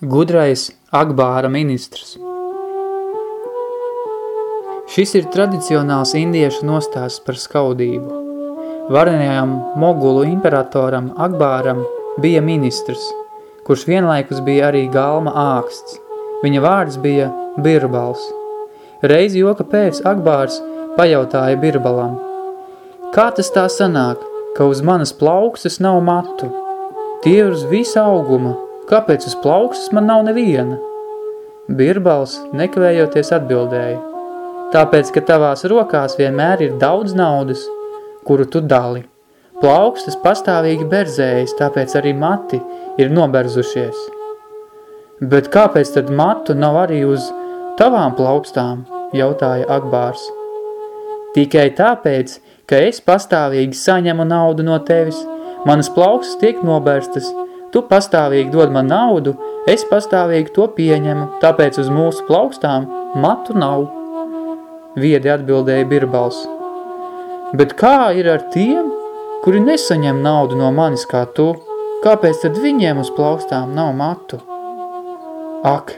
Gudrais Akbāra ministrs Šis ir tradicionāls indiešu nostāsts par skaudību. Varenajam mogulu imperatoram Akbāram bija ministrs, kurš vienlaikus bija arī galma āksts. Viņa vārds bija Birbals. Reiz joka pēc Akbārs pajautāja Birbalam. Kā tas tā sanāk, ka uz manas plaukstas nav matu? Tie uz visa auguma. Kāpēc uz plaukstas man nav neviena? Birbals nekavējoties atbildēja. Tāpēc, ka tavās rokās vienmēr ir daudz naudas, kuru tu dali. Plaukstas pastāvīgi berzējas, tāpēc arī mati ir noberzušies. Bet kāpēc tad matu nav arī uz tavām plaukstām? jautāja Akbārs. Tikai tāpēc, ka es pastāvīgi saņemu naudu no tevis – Manas plaukstas tiek noberstas, tu pastāvīgi dod man naudu, es pastāvīgi to pieņemu, tāpēc uz mūsu plaukstām matu nav. Viedi atbildēja Birbals. Bet kā ir ar tiem, kuri nesaņem naudu no manis kā tu? Kāpēc tad viņiem uz plaukstām nav matu? Ak,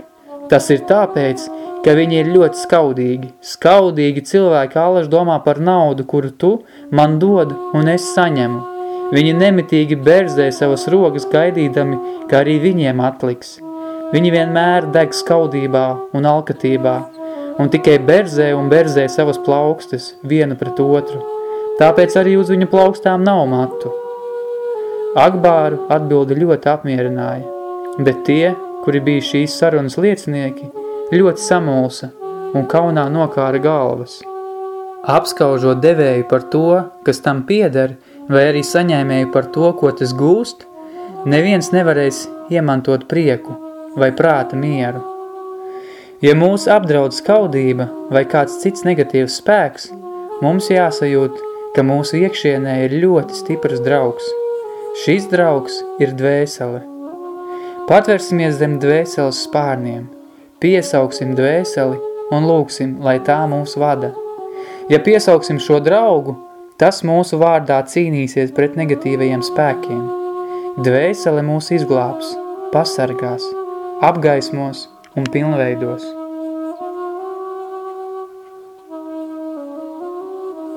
tas ir tāpēc, ka viņi ir ļoti skaudīgi. Skaudīgi cilvēki alaži domā par naudu, kuru tu man dod un es saņemu. Viņi nemitīgi berzē savas rokas gaidīdami, ka arī viņiem atliks. Viņi vienmēr deg skaudībā un alkatībā, un tikai berzē un berzē savas plaukstas viena pret otru. Tāpēc arī uz viņa plaukstām nav matu. Akbāru atbildi ļoti apmierināja, bet tie, kuri bija šīs sarunas liecinieki, ļoti samulsa un kaunā nokāra galvas. Apskaužot devēju par to, kas tam pieder, vai arī saņēmēju par to, ko tas gūst, neviens nevarēs iemantot prieku vai prāta mieru. Ja mūs apdraud skaudība vai kāds cits negatīvs spēks, mums jāsajūt, ka mūsu iekšienē ir ļoti stiprs draugs. Šis draugs ir dvēsele. Patversimies zem dvēseles spārniem, piesauksim dvēseli un lūksim, lai tā mūs vada. Ja piesauksim šo draugu, Tas mūsu vārdā cīnīsies pret negatīvajiem spēkiem. Dvēsele mūs izglābs, pasargās, apgaismos un pilnveidos.